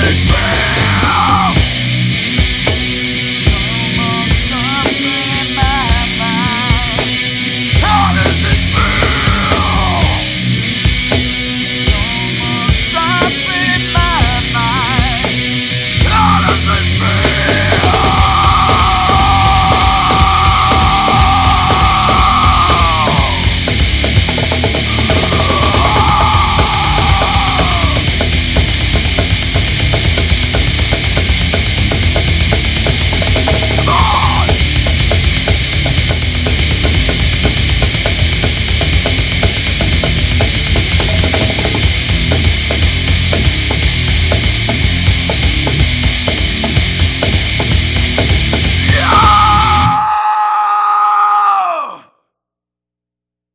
Take me